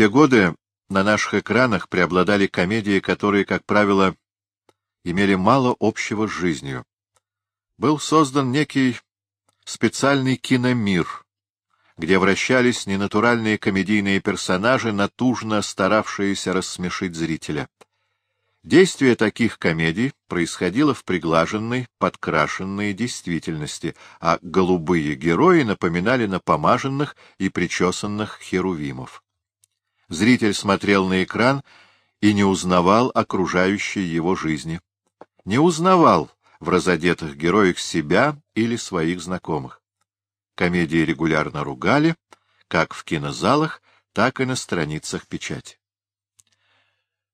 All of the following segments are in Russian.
те годы на наших экранах преобладали комедии, которые, как правило, имели мало общего с жизнью. Был создан некий специальный киномир, где вращались ненатуральные комедийные персонажи, натужно старавшиеся рассмешить зрителя. Действие таких комедий происходило в приглаженной, подкрашенной действительности, а голубые герои напоминали напомаженных и причесанных херувимов. Зритель смотрел на экран и не узнавал окружающей его жизни. Не узнавал в разодетых героях себя или своих знакомых. Комедии регулярно ругали, как в кинозалах, так и на страницах печати.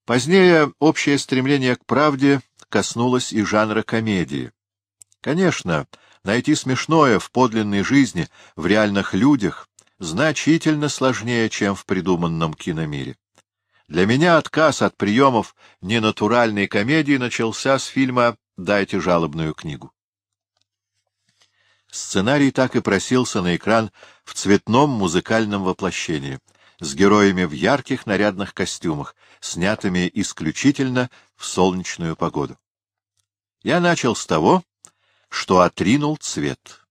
Позднее общее стремление к правде коснулось и жанра комедии. Конечно, найти смешное в подлинной жизни, в реальных людях, значительно сложнее, чем в придуманном киномире. Для меня отказ от приемов ненатуральной комедии начался с фильма «Дайте жалобную книгу». Сценарий так и просился на экран в цветном музыкальном воплощении — с героями в ярких нарядных костюмах, снятыми исключительно в солнечную погоду. Я начал с того, что отринул цвет.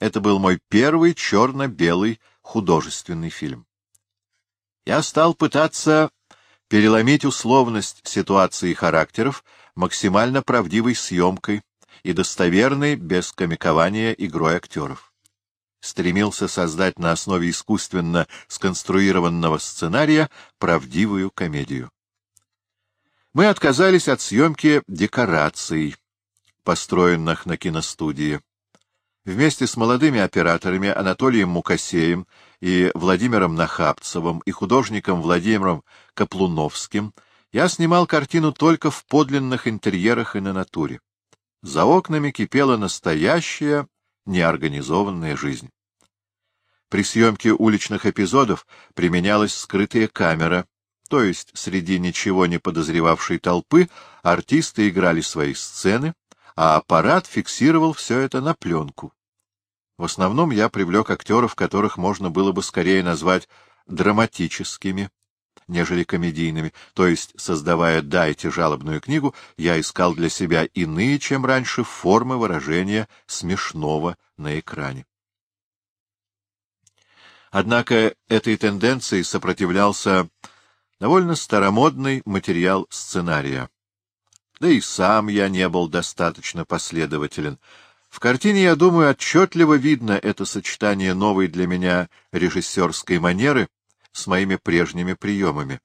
Это был мой первый черно-белый художественный фильм. Я стал пытаться переломить условность ситуации и характеров максимально правдивой съемкой и достоверной, без комикования, игрой актеров стремился создать на основе искусственно сконструированного сценария правдивую комедию. Мы отказались от съемки декораций, построенных на киностудии. Вместе с молодыми операторами Анатолием Мукасеем и Владимиром Нахапцевым и художником Владимиром Каплуновским я снимал картину только в подлинных интерьерах и на натуре. За окнами кипела настоящая неорганизованная жизнь. При съемке уличных эпизодов применялась скрытая камера, то есть среди ничего не подозревавшей толпы артисты играли свои сцены, а аппарат фиксировал все это на пленку. В основном я привлек актеров, которых можно было бы скорее назвать драматическими, нежели комедийными, то есть, создавая «Дайте жалобную книгу», я искал для себя иные, чем раньше, формы выражения смешного на экране. Однако этой тенденции сопротивлялся довольно старомодный материал сценария. Да и сам я не был достаточно последователен. В картине, я думаю, отчетливо видно это сочетание новой для меня режиссерской манеры с моими прежними приемами.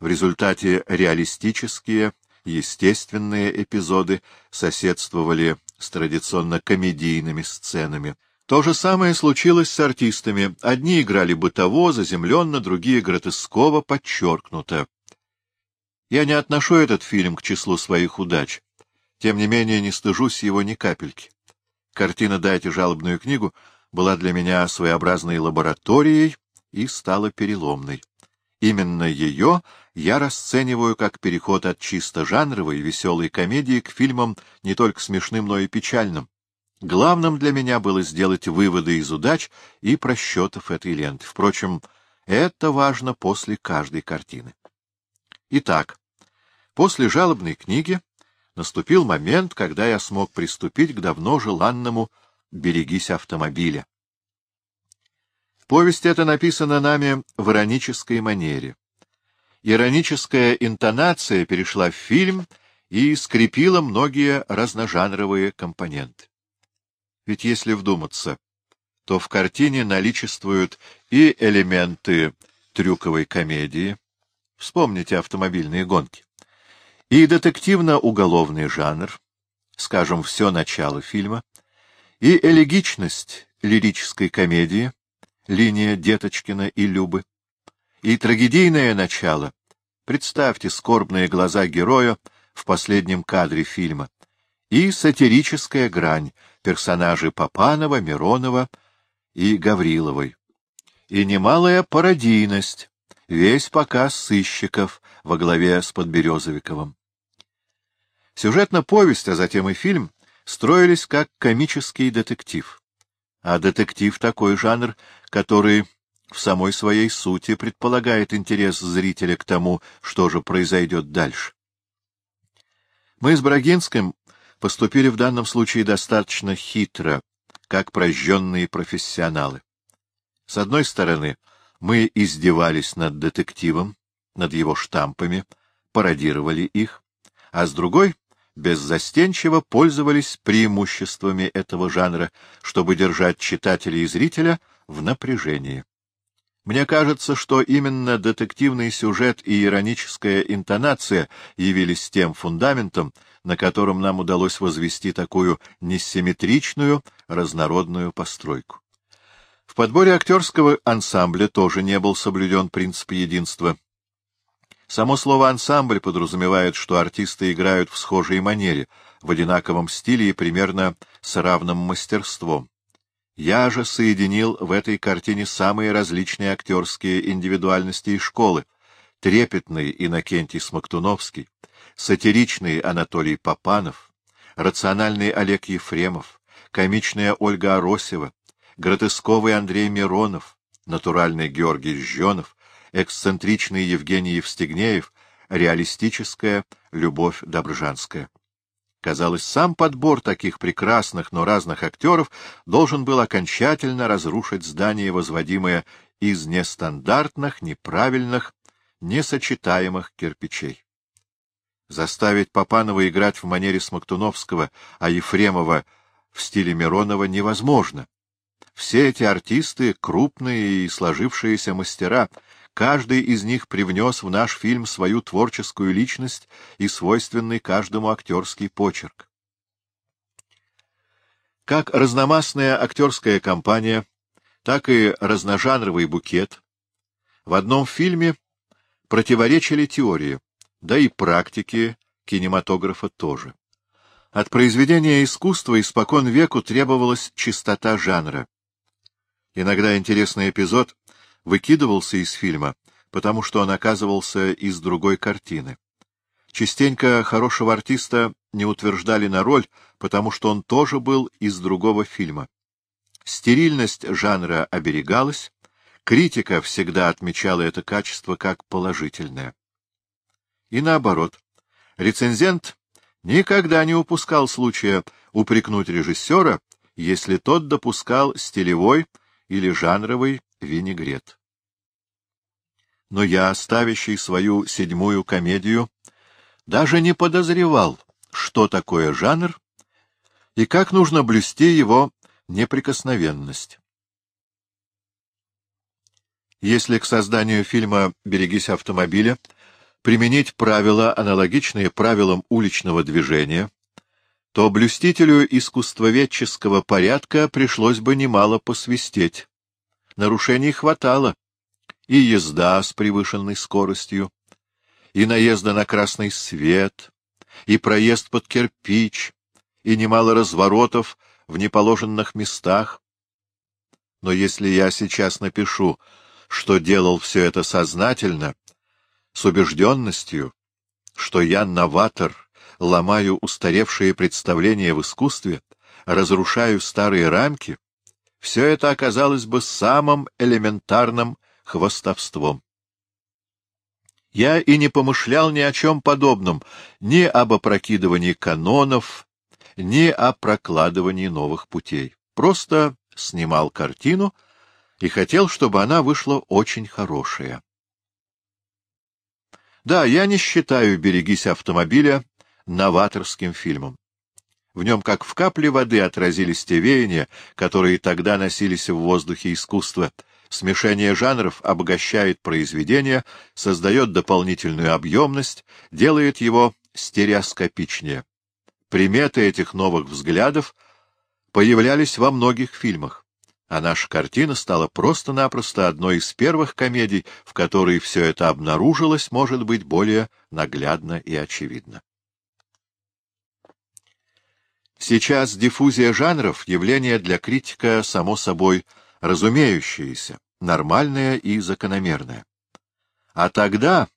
В результате реалистические, естественные эпизоды соседствовали с традиционно комедийными сценами. То же самое случилось с артистами. Одни играли бытово, заземленно, другие гротесково, подчеркнуто. Я не отношу этот фильм к числу своих удач. Тем не менее, не стыжусь его ни капельки. Картина «Дайте жалобную книгу» была для меня своеобразной лабораторией и стала переломной. Именно ее я расцениваю как переход от чисто жанровой веселой комедии к фильмам не только смешным, но и печальным. Главным для меня было сделать выводы из удач и просчетов этой ленты. Впрочем, это важно после каждой картины. Итак, после жалобной книги наступил момент, когда я смог приступить к давно желанному «берегись автомобиля». Повесть эта написана нами в иронической манере. Ироническая интонация перешла в фильм и скрепила многие разножанровые компоненты. Ведь если вдуматься, то в картине наличествуют и элементы трюковой комедии, вспомните автомобильные гонки, и детективно-уголовный жанр, скажем, все начало фильма, и элегичность лирической комедии, линия Деточкина и Любы, и трагедийное начало, представьте скорбные глаза героя в последнем кадре фильма, и сатирическая грань, персонажи Попанова, Миронова и Гавриловой. И немалая пародийность, весь показ сыщиков во главе с Подберезовиковым. Сюжетно повесть, а затем и фильм строились как комический детектив. А детектив — такой жанр, который в самой своей сути предполагает интерес зрителя к тому, что же произойдет дальше. Мы с Брагинским поступили в данном случае достаточно хитро, как прожженные профессионалы. С одной стороны, мы издевались над детективом, над его штампами, пародировали их, а с другой — беззастенчиво пользовались преимуществами этого жанра, чтобы держать читателя и зрителя в напряжении. Мне кажется, что именно детективный сюжет и ироническая интонация явились тем фундаментом, на котором нам удалось возвести такую несимметричную, разнородную постройку. В подборе актерского ансамбля тоже не был соблюден принцип единства. Само слово «ансамбль» подразумевает, что артисты играют в схожей манере, в одинаковом стиле и примерно с равным мастерством. Я же соединил в этой картине самые различные актерские индивидуальности и школы. Трепетный Иннокентий Смоктуновский, сатиричный Анатолий Попанов, рациональный Олег Ефремов, комичная Ольга Аросева, гротесковый Андрей Миронов, натуральный Георгий Жженов, эксцентричный Евгений Евстигнеев, реалистическая Любовь Добржанская. Казалось, сам подбор таких прекрасных, но разных актеров должен был окончательно разрушить здание, возводимое из нестандартных, неправильных, несочетаемых кирпичей. Заставить Попанова играть в манере Смоктуновского, а Ефремова в стиле Миронова невозможно. Все эти артисты — крупные и сложившиеся мастера — Каждый из них привнес в наш фильм свою творческую личность и свойственный каждому актерский почерк. Как разномастная актерская компания, так и разножанровый букет в одном фильме противоречили теории, да и практике кинематографа тоже. От произведения искусства испокон веку требовалась чистота жанра. Иногда интересный эпизод выкидывался из фильма, потому что он оказывался из другой картины. Частенько хорошего артиста не утверждали на роль, потому что он тоже был из другого фильма. Стерильность жанра оберегалась, критика всегда отмечала это качество как положительное. И наоборот, рецензент никогда не упускал случая упрекнуть режиссера, если тот допускал стилевой или жанровый винегрет но я, ставящий свою седьмую комедию, даже не подозревал, что такое жанр и как нужно блюсти его неприкосновенность. Если к созданию фильма «Берегись автомобиля» применить правила, аналогичные правилам уличного движения, то блюстителю искусствоведческого порядка пришлось бы немало посвистеть. Нарушений хватало и езда с превышенной скоростью, и наезда на красный свет, и проезд под кирпич, и немало разворотов в неположенных местах. Но если я сейчас напишу, что делал все это сознательно, с убежденностью, что я новатор, ломаю устаревшие представления в искусстве, разрушаю старые рамки, все это оказалось бы самым элементарным хвостовством. Я и не помышлял ни о чем подобном, ни об опрокидывании канонов, ни о прокладывании новых путей. Просто снимал картину и хотел, чтобы она вышла очень хорошая. Да, я не считаю «Берегись автомобиля» новаторским фильмом. В нем, как в капле воды, отразились те веяния, которые тогда носились в воздухе искусства — Смешение жанров обогащает произведение, создает дополнительную объемность, делает его стереоскопичнее. Приметы этих новых взглядов появлялись во многих фильмах, а наша картина стала просто-напросто одной из первых комедий, в которой все это обнаружилось, может быть, более наглядно и очевидно. Сейчас диффузия жанров — явление для критика, само собой, разумеющееся, нормальное и закономерное. А тогда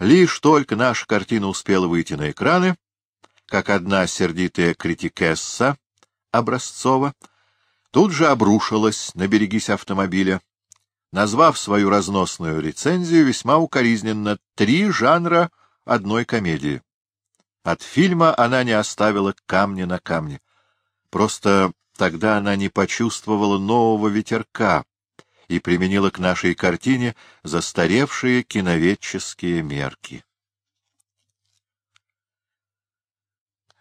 лишь только наша картина успела выйти на экраны, как одна сердитая критикесса Образцова тут же обрушилась на берегись автомобиля, назвав свою разносную рецензию весьма укоризненно «Три жанра одной комедии». От фильма она не оставила камня на камне. Просто тогда она не почувствовала нового ветерка и применила к нашей картине застаревшие киноветческие мерки.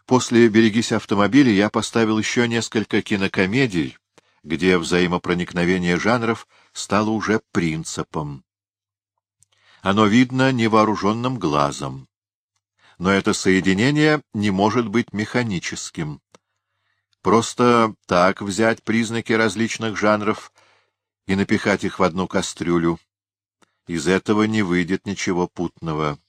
После «Берегись автомобиля» я поставил еще несколько кинокомедий, где взаимопроникновение жанров стало уже принципом. Оно видно невооруженным глазом. Но это соединение не может быть механическим. Просто так взять признаки различных жанров и напихать их в одну кастрюлю. Из этого не выйдет ничего путного.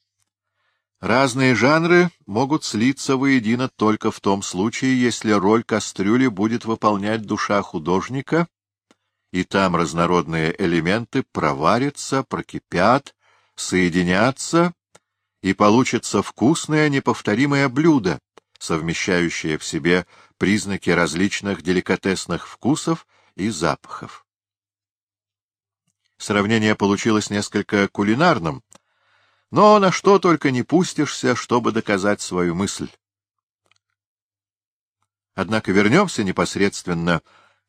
Разные жанры могут слиться воедино только в том случае, если роль кастрюли будет выполнять душа художника, и там разнородные элементы проварятся, прокипят, соединятся, и получится вкусное неповторимое блюдо, совмещающее в себе признаки различных деликатесных вкусов и запахов. Сравнение получилось несколько кулинарным — но на что только не пустишься, чтобы доказать свою мысль. Однако вернемся непосредственно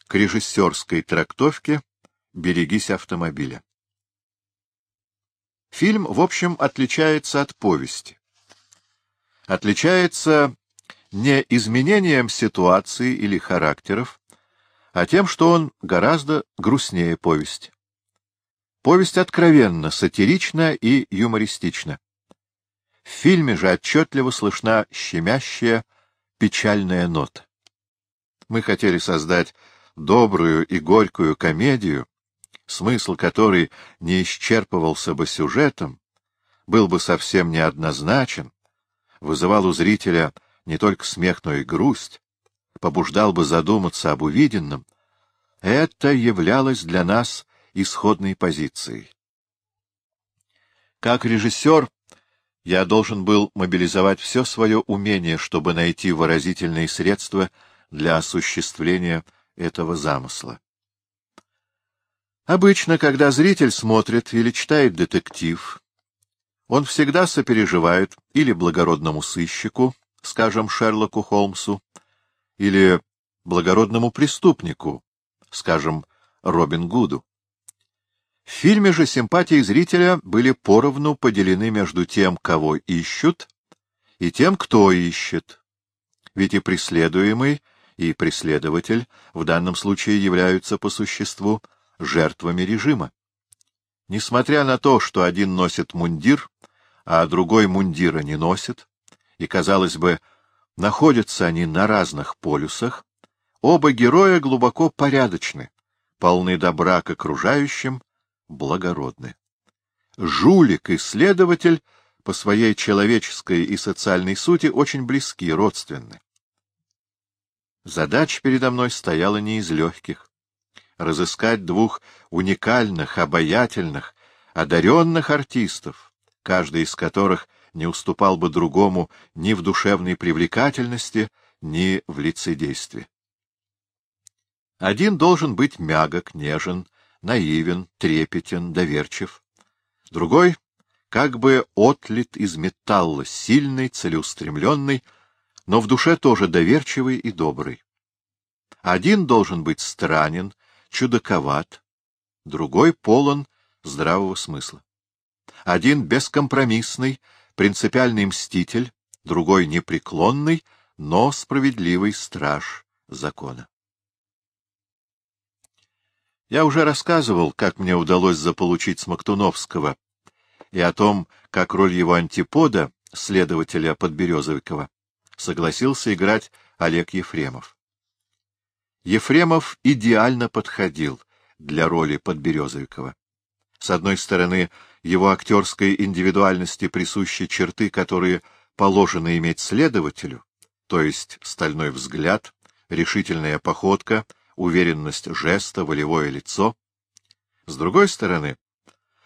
к режиссерской трактовке «Берегись автомобиля». Фильм, в общем, отличается от повести. Отличается не изменением ситуации или характеров, а тем, что он гораздо грустнее повести. Повесть откровенна, сатирична и юмористична. В фильме же отчетливо слышна щемящая, печальная нота. Мы хотели создать добрую и горькую комедию, смысл которой не исчерпывался бы сюжетом, был бы совсем неоднозначен, вызывал у зрителя не только смех, но и грусть, побуждал бы задуматься об увиденном, это являлось для нас исходной позицией. Как режиссер я должен был мобилизовать все свое умение, чтобы найти выразительные средства для осуществления этого замысла. Обычно, когда зритель смотрит или читает детектив, он всегда сопереживает или благородному сыщику, скажем, Шерлоку Холмсу, или благородному преступнику, скажем, Робин Гуду. В фильме же симпатии зрителя были поровну поделены между тем, кого ищут, и тем, кто ищет. Ведь и преследуемый, и преследователь в данном случае являются по существу жертвами режима. Несмотря на то, что один носит мундир, а другой мундира не носит, и, казалось бы, находятся они на разных полюсах, оба героя глубоко порядочны, полны добра к окружающим благородны. Жулик и следователь по своей человеческой и социальной сути очень близки, родственны. Задача передо мной стояла не из легких. Разыскать двух уникальных, обаятельных, одаренных артистов, каждый из которых не уступал бы другому ни в душевной привлекательности, ни в лицедействе. Один должен быть мягок, нежен, наивен, трепетен, доверчив. Другой как бы отлит из металла, сильный, целеустремленный, но в душе тоже доверчивый и добрый. Один должен быть странен, чудаковат, другой полон здравого смысла. Один бескомпромиссный, принципиальный мститель, другой непреклонный, но справедливый страж закона. Я уже рассказывал, как мне удалось заполучить Смоктуновского, и о том, как роль его антипода, следователя Подберезовикова, согласился играть Олег Ефремов. Ефремов идеально подходил для роли Подберезовикова. С одной стороны, его актерской индивидуальности присущи черты, которые положено иметь следователю, то есть стальной взгляд, решительная походка — уверенность жеста, волевое лицо. С другой стороны,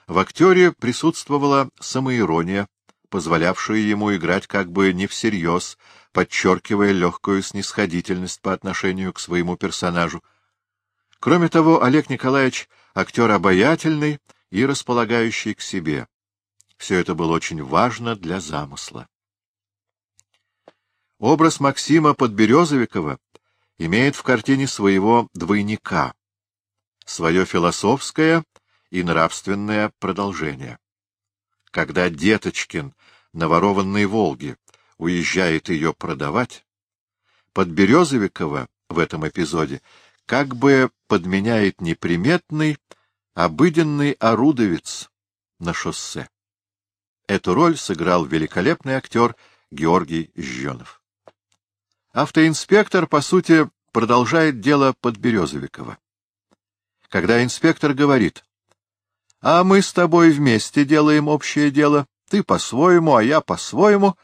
в актере присутствовала самоирония, позволявшая ему играть как бы не всерьез, подчеркивая легкую снисходительность по отношению к своему персонажу. Кроме того, Олег Николаевич — актер обаятельный и располагающий к себе. Все это было очень важно для замысла. Образ Максима Подберезовикова имеет в картине своего двойника, свое философское и нравственное продолжение. Когда Деточкин на ворованной «Волге» уезжает ее продавать, Подберезовикова в этом эпизоде как бы подменяет неприметный, обыденный орудовец на шоссе. Эту роль сыграл великолепный актер Георгий Жженов. Автоинспектор, по сути, продолжает дело Подберезовикова. Когда инспектор говорит, «А мы с тобой вместе делаем общее дело, ты по-своему, а я по-своему»,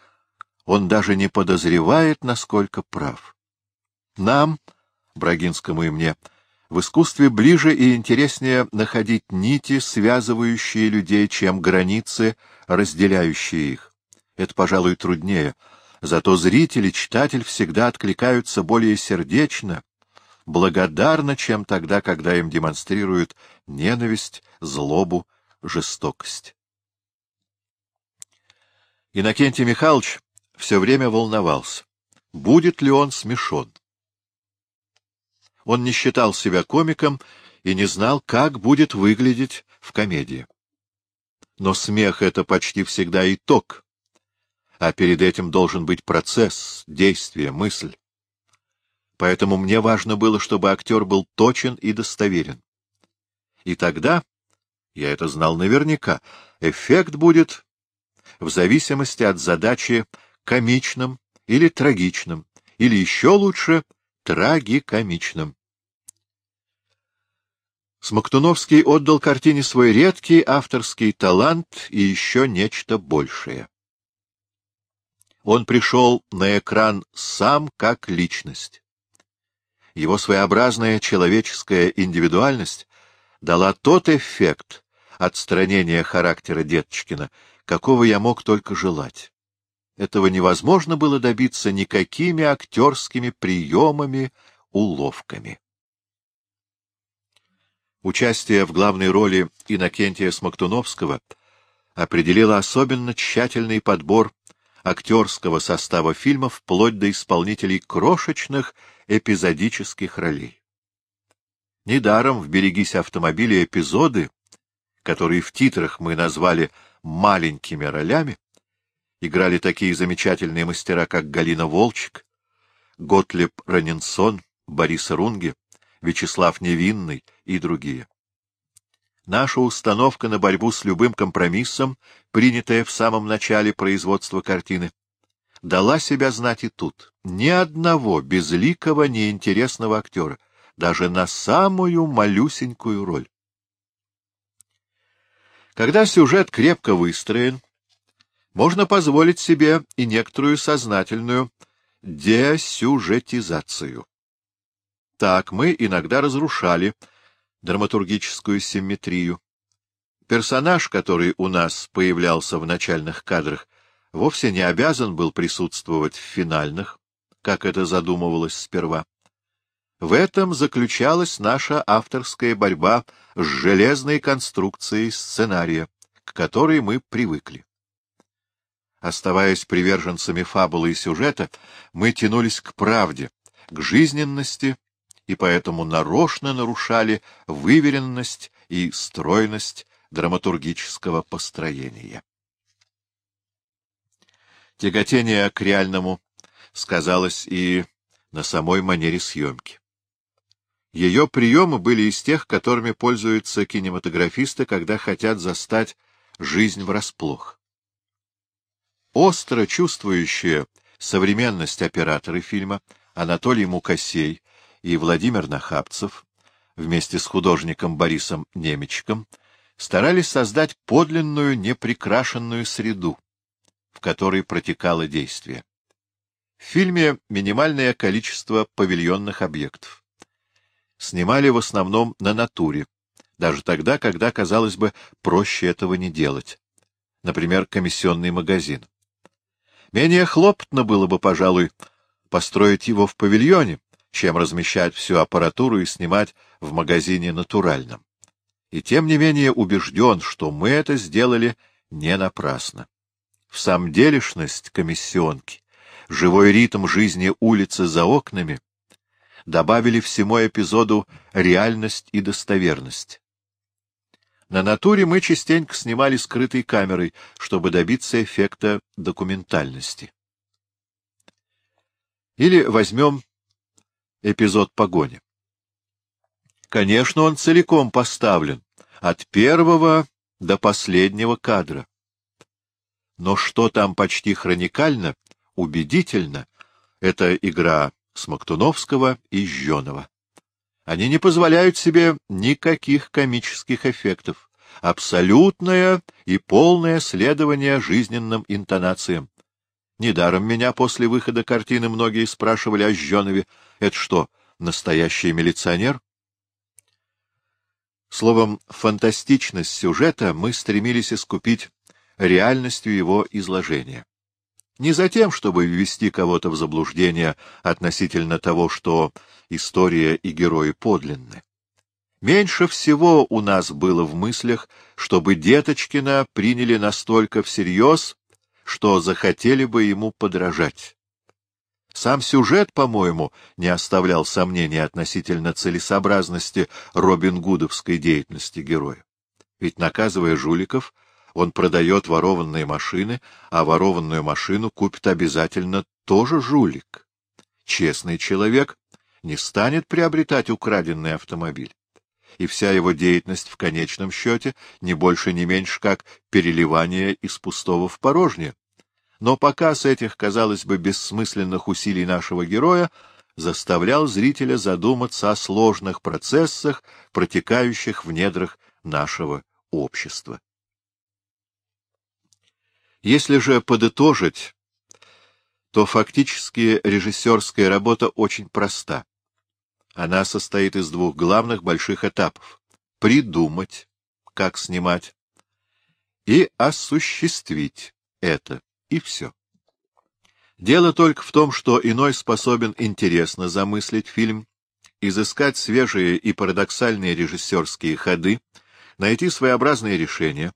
он даже не подозревает, насколько прав. Нам, Брагинскому и мне, в искусстве ближе и интереснее находить нити, связывающие людей, чем границы, разделяющие их. Это, пожалуй, труднее. Зато зритель и читатель всегда откликаются более сердечно, благодарно, чем тогда, когда им демонстрируют ненависть, злобу, жестокость. Иннокентий Михайлович все время волновался, будет ли он смешон. Он не считал себя комиком и не знал, как будет выглядеть в комедии. Но смех — это почти всегда итог, а перед этим должен быть процесс, действие, мысль. Поэтому мне важно было, чтобы актер был точен и достоверен. И тогда, я это знал наверняка, эффект будет в зависимости от задачи комичным или трагичным, или еще лучше трагикомичным. Смоктуновский отдал картине свой редкий авторский талант и еще нечто большее. Он пришел на экран сам как личность. Его своеобразная человеческая индивидуальность дала тот эффект отстранения характера Деточкина, какого я мог только желать. Этого невозможно было добиться никакими актерскими приемами, уловками. Участие в главной роли Иннокентия Смоктуновского определило особенно тщательный подбор актерского состава фильма вплоть до исполнителей крошечных эпизодических ролей. Недаром в «Берегись автомобиля» эпизоды, которые в титрах мы назвали «маленькими ролями», играли такие замечательные мастера, как Галина Волчек, Готлеб Раненсон, Борис Рунге, Вячеслав Невинный и другие. Наша установка на борьбу с любым компромиссом, принятая в самом начале производства картины, дала себя знать и тут. Ни одного безликого, неинтересного актера, даже на самую малюсенькую роль. Когда сюжет крепко выстроен, можно позволить себе и некоторую сознательную десюжетизацию. Так мы иногда разрушали драматургическую симметрию. Персонаж, который у нас появлялся в начальных кадрах, вовсе не обязан был присутствовать в финальных, как это задумывалось сперва. В этом заключалась наша авторская борьба с железной конструкцией сценария, к которой мы привыкли. Оставаясь приверженцами фабулы и сюжета, мы тянулись к правде, к жизненности и поэтому нарочно нарушали выверенность и стройность драматургического построения. Тяготение к реальному сказалось и на самой манере съемки. Ее приемы были из тех, которыми пользуются кинематографисты, когда хотят застать жизнь врасплох. Остро чувствующие современность операторы фильма Анатолий Мукасей и Владимир Нахапцев вместе с художником Борисом Немечком старались создать подлинную неприкрашенную среду, в которой протекало действие. В фильме минимальное количество павильонных объектов. Снимали в основном на натуре, даже тогда, когда, казалось бы, проще этого не делать. Например, комиссионный магазин. Менее хлопотно было бы, пожалуй, построить его в павильоне, чем размещать всю аппаратуру и снимать в магазине натуральном. И тем не менее убежден, что мы это сделали не напрасно. В самом делешность комиссионки, живой ритм жизни улицы за окнами добавили всему эпизоду реальность и достоверность. На натуре мы частенько снимали скрытой камерой, чтобы добиться эффекта документальности. Или возьмем эпизод погони. Конечно, он целиком поставлен, от первого до последнего кадра. Но что там почти хроникально, убедительно, это игра Смоктуновского и Жженова. Они не позволяют себе никаких комических эффектов. Абсолютное и полное следование жизненным интонациям. Недаром меня после выхода картины многие спрашивали о Жженове. Это что, настоящий милиционер? Словом, фантастичность сюжета мы стремились искупить реальностью его изложения. Не за тем, чтобы ввести кого-то в заблуждение относительно того, что история и герои подлинны. Меньше всего у нас было в мыслях, чтобы Деточкина приняли настолько всерьез, что захотели бы ему подражать. Сам сюжет, по-моему, не оставлял сомнений относительно целесообразности Робин Гудовской деятельности героя. Ведь, наказывая жуликов, он продает ворованные машины, а ворованную машину купит обязательно тоже жулик. Честный человек не станет приобретать украденный автомобиль. И вся его деятельность в конечном счете не больше не меньше, как переливание из пустого в порожнее. Но показ этих, казалось бы, бессмысленных усилий нашего героя заставлял зрителя задуматься о сложных процессах, протекающих в недрах нашего общества. Если же подытожить, то фактически режиссерская работа очень проста. Она состоит из двух главных больших этапов — придумать, как снимать, и осуществить это, и все. Дело только в том, что иной способен интересно замыслить фильм, изыскать свежие и парадоксальные режиссерские ходы, найти своеобразные решения,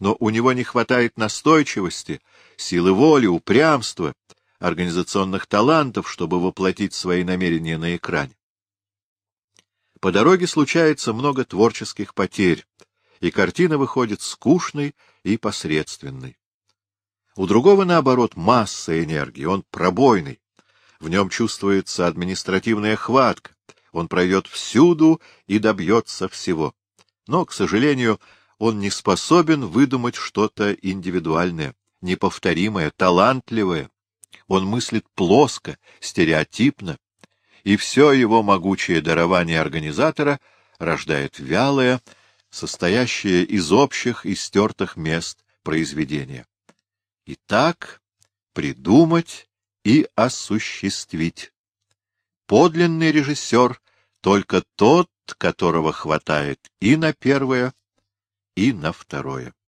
но у него не хватает настойчивости, силы воли, упрямства, организационных талантов, чтобы воплотить свои намерения на экране. По дороге случается много творческих потерь, и картина выходит скучной и посредственной. У другого, наоборот, масса энергии, он пробойный, в нем чувствуется административная хватка, он пройдет всюду и добьется всего. Но, к сожалению, он не способен выдумать что-то индивидуальное, неповторимое, талантливое. Он мыслит плоско, стереотипно, и все его могучее дарование организатора рождает вялое, состоящее из общих и стертых мест произведения. Итак, придумать и осуществить. Подлинный режиссер — только тот, которого хватает и на первое, и на второе.